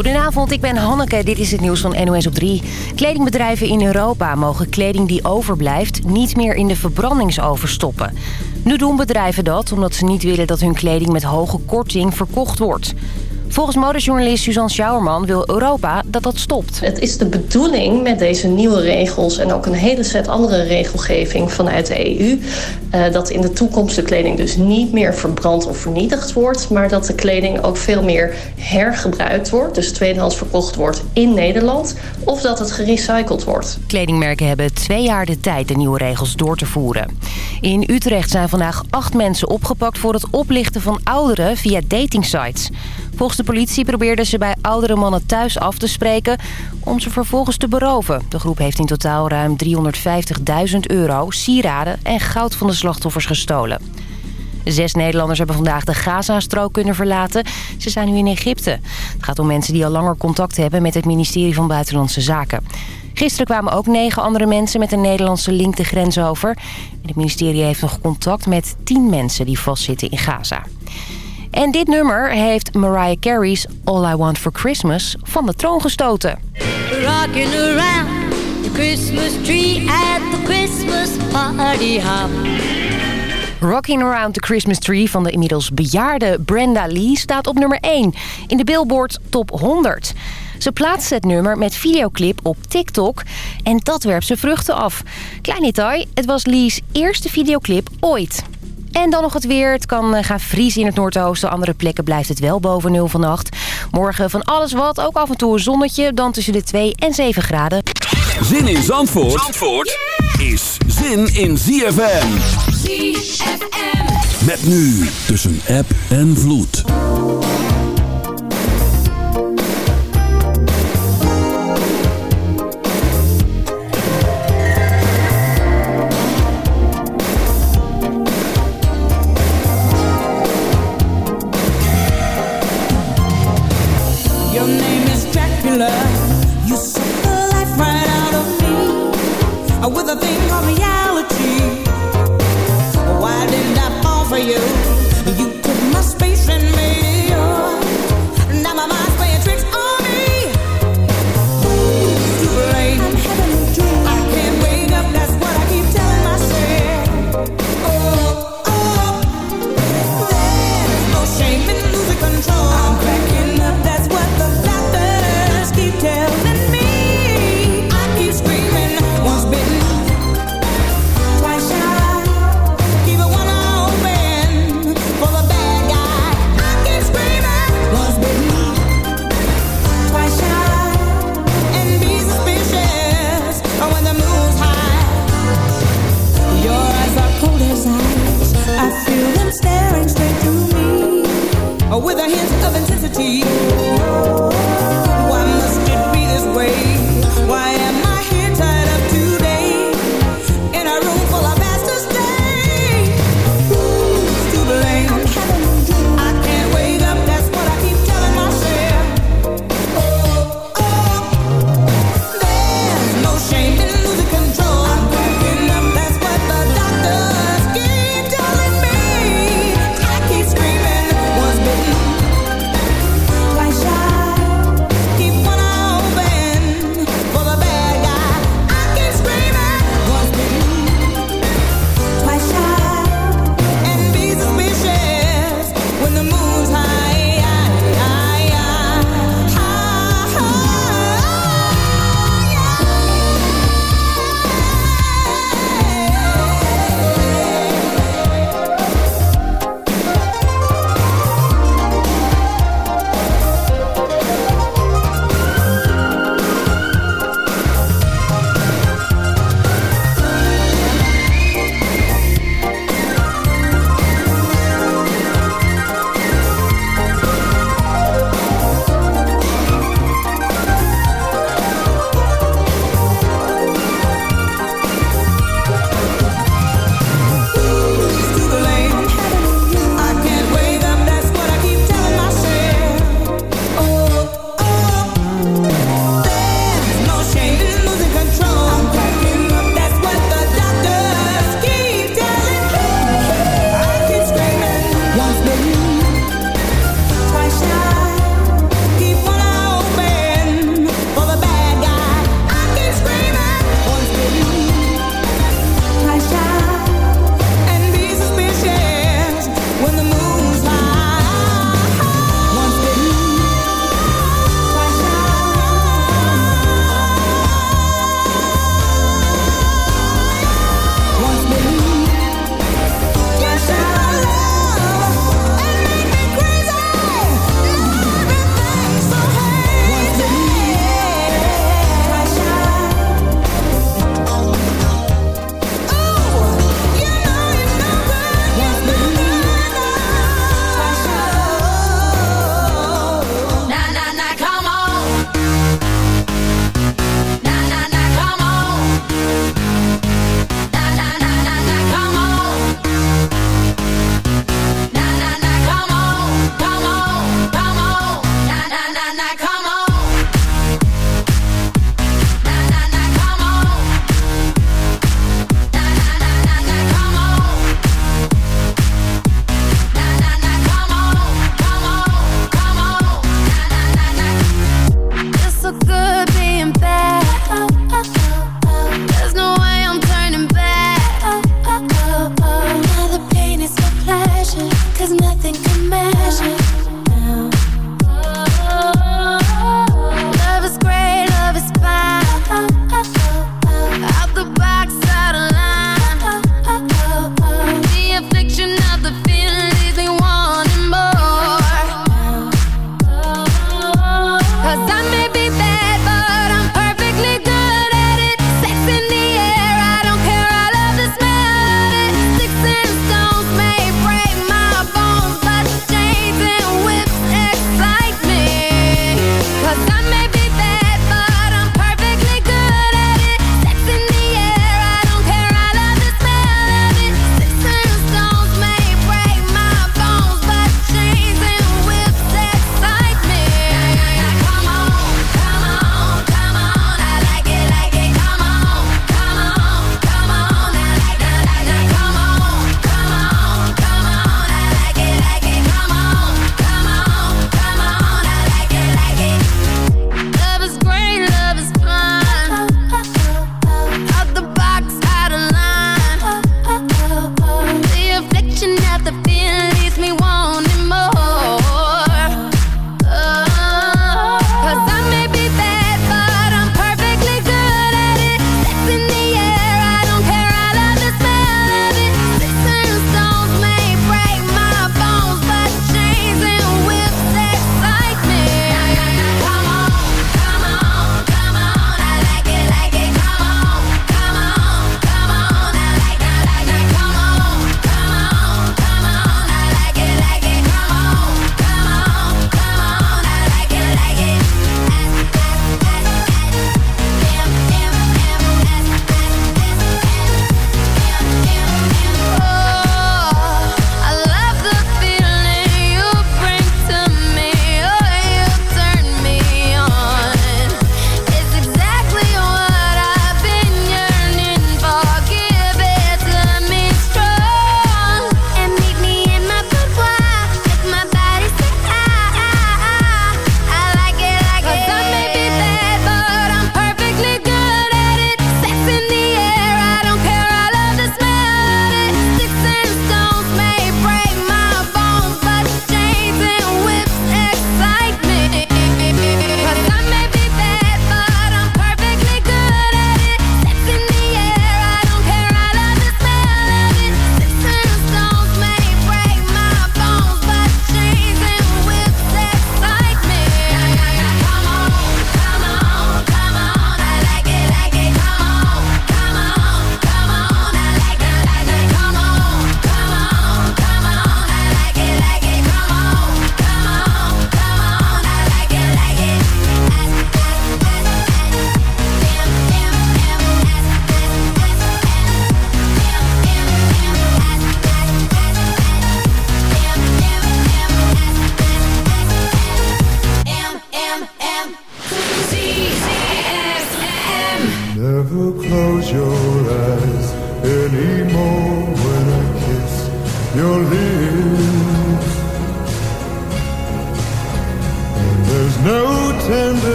Goedenavond, ik ben Hanneke. Dit is het nieuws van NOS op 3. Kledingbedrijven in Europa mogen kleding die overblijft... niet meer in de verbrandingsoven stoppen. Nu doen bedrijven dat omdat ze niet willen dat hun kleding met hoge korting verkocht wordt. Volgens modejournalist Suzanne Schauerman wil Europa dat dat stopt. Het is de bedoeling met deze nieuwe regels en ook een hele set andere regelgeving vanuit de EU... Uh, dat in de toekomst de kleding dus niet meer verbrand of vernietigd wordt... maar dat de kleding ook veel meer hergebruikt wordt, dus tweedehands verkocht wordt in Nederland... of dat het gerecycled wordt. Kledingmerken hebben twee jaar de tijd de nieuwe regels door te voeren. In Utrecht zijn vandaag acht mensen opgepakt voor het oplichten van ouderen via datingsites... Volgens de politie probeerden ze bij oudere mannen thuis af te spreken om ze vervolgens te beroven. De groep heeft in totaal ruim 350.000 euro, sieraden en goud van de slachtoffers gestolen. Zes Nederlanders hebben vandaag de Gaza-strook kunnen verlaten. Ze zijn nu in Egypte. Het gaat om mensen die al langer contact hebben met het ministerie van Buitenlandse Zaken. Gisteren kwamen ook negen andere mensen met een Nederlandse link de grens over. Het ministerie heeft nog contact met tien mensen die vastzitten in Gaza. En dit nummer heeft Mariah Carey's All I Want For Christmas van de troon gestoten. Rocking around the Christmas tree at the Christmas party hop. Rocking Around the Christmas Tree van de inmiddels bejaarde Brenda Lee staat op nummer 1 in de Billboard Top 100. Ze plaatste het nummer met videoclip op TikTok en dat werpt ze vruchten af. Klein detail, het was Lee's eerste videoclip ooit. En dan nog het weer. Het kan eh, gaan vriezen in het noordoosten. Andere plekken blijft het wel boven nul vannacht. Morgen van alles wat. Ook af en toe een zonnetje. Dan tussen de 2 en 7 graden. Zin in Zandvoort, Zandvoort is zin in ZFM. ZFM. Met nu tussen app en vloed.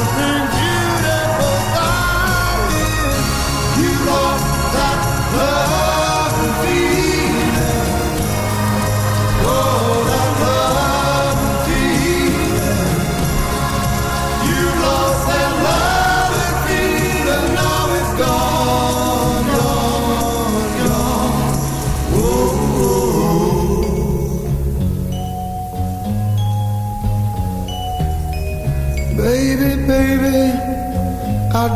Baby,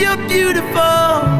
You're beautiful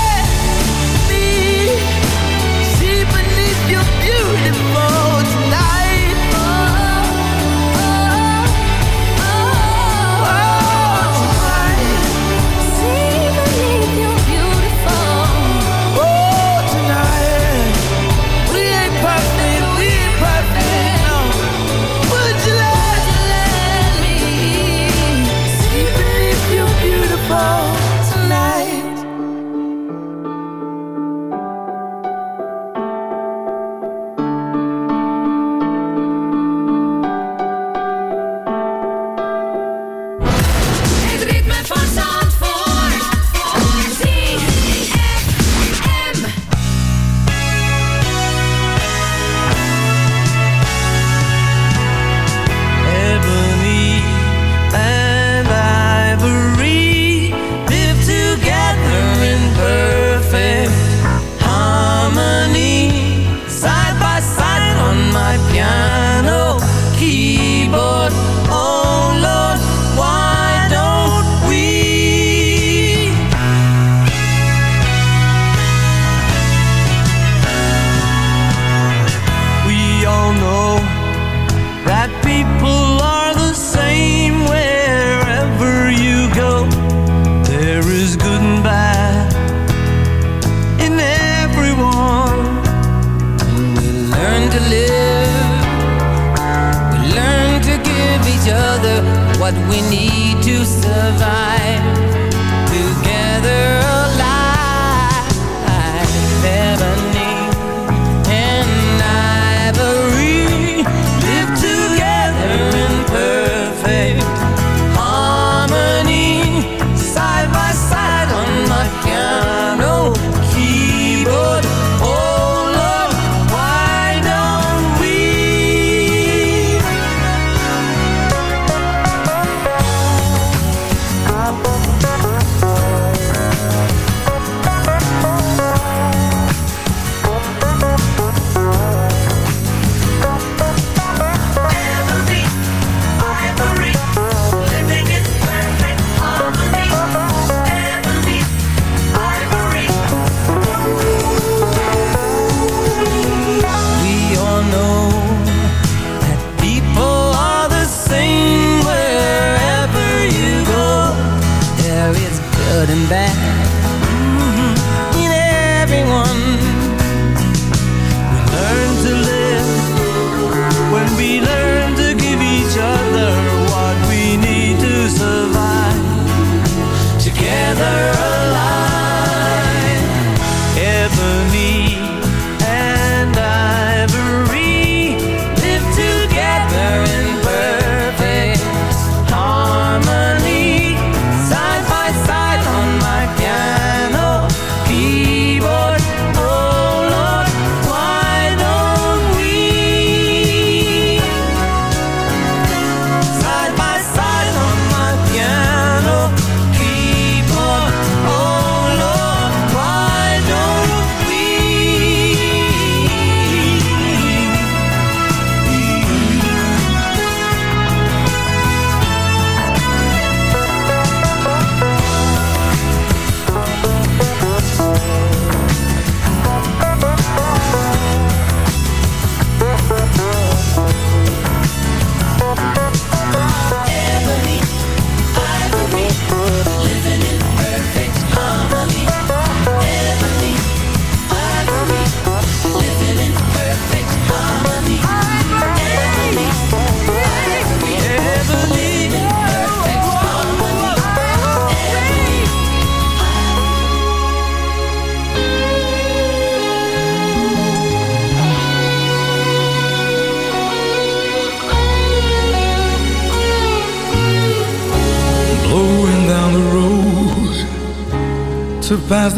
other what we need to survive. Together alive.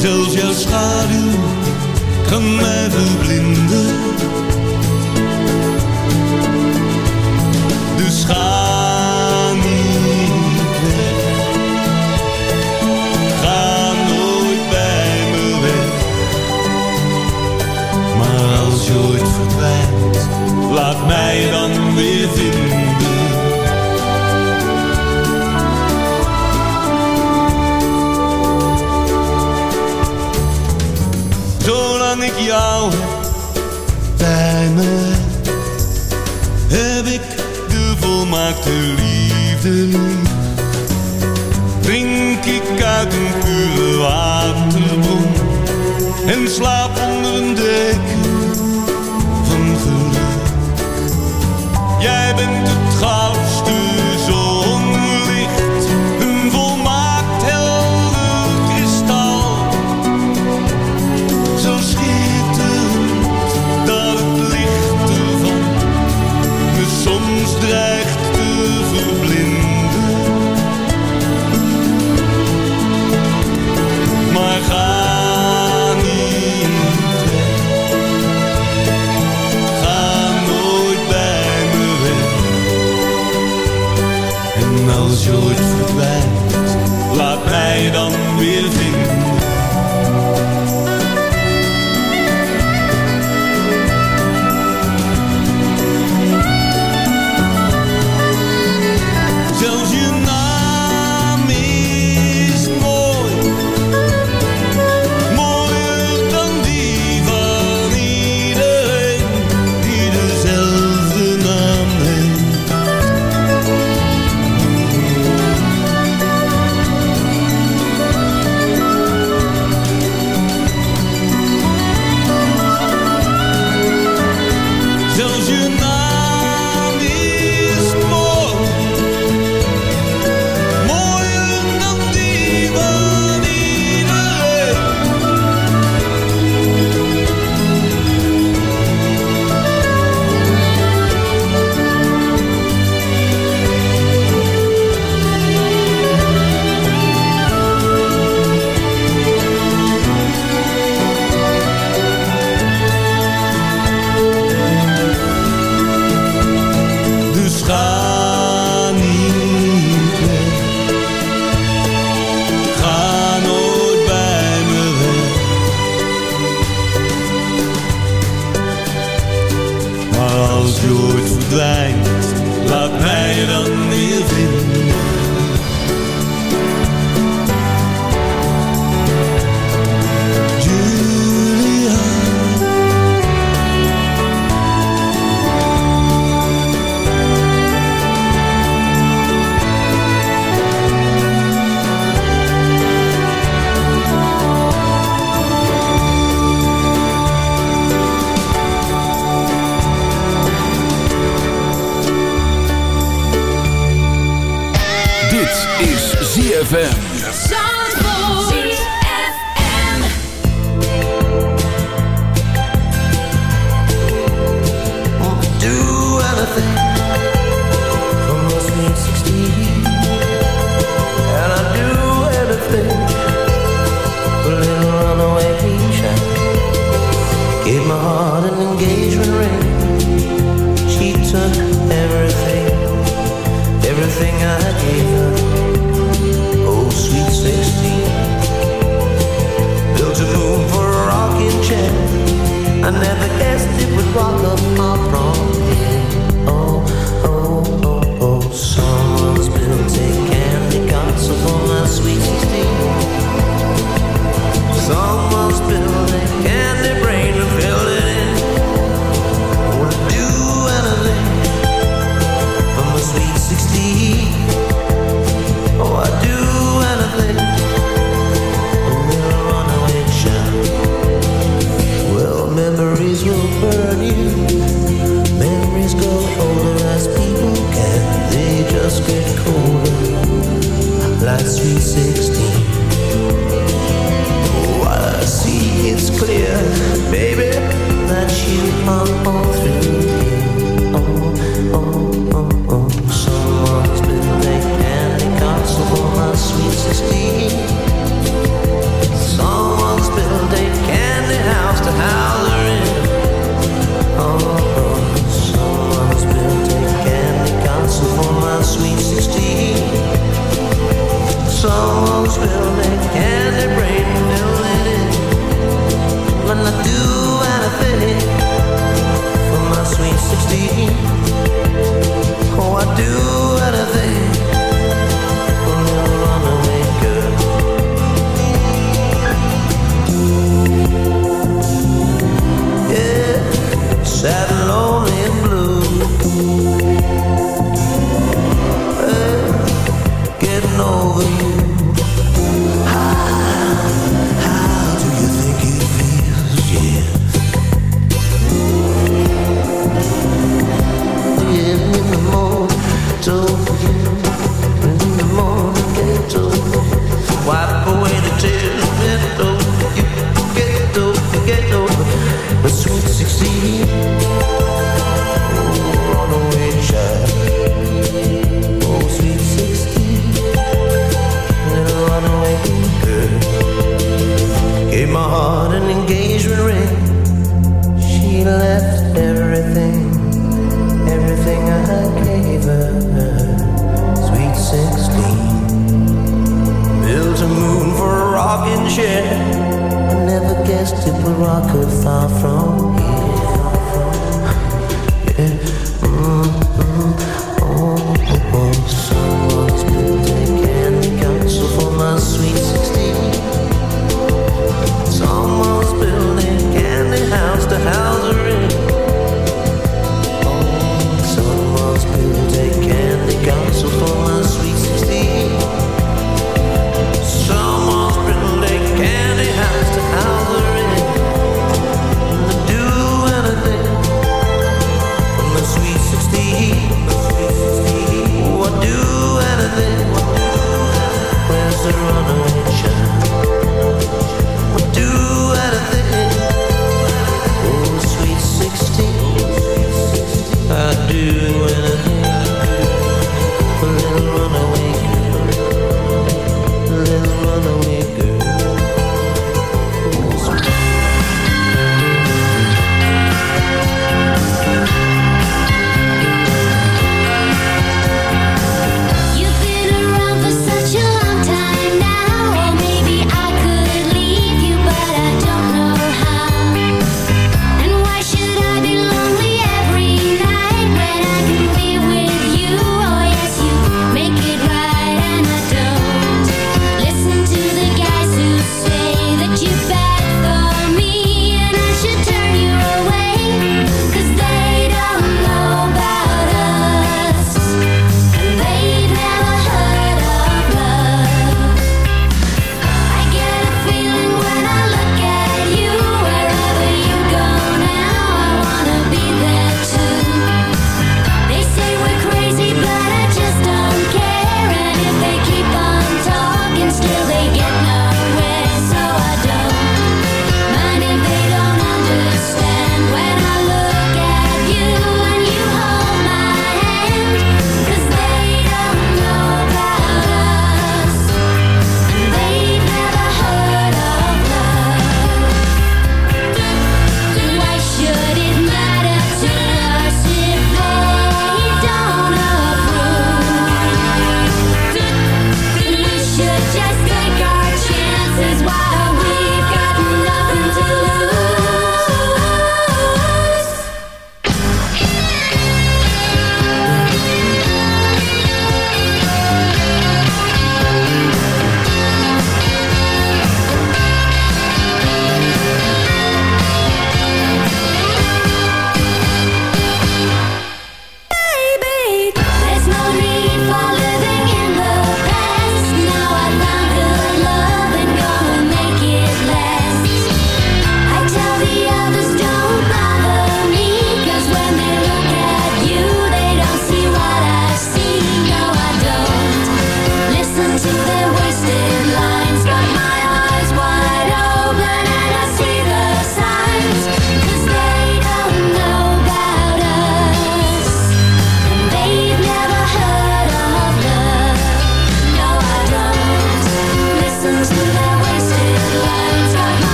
Zelfs jouw schaduw kan mij verblinden liefde Drink ik uit een pure waterbron En slaap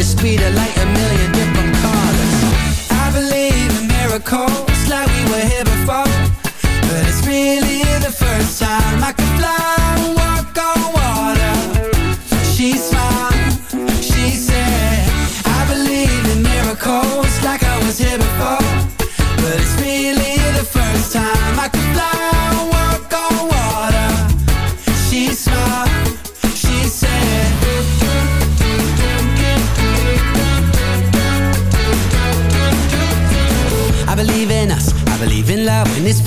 the speed of light, a million different colors. I believe in miracles, like we were here before, but it's really the first time I could.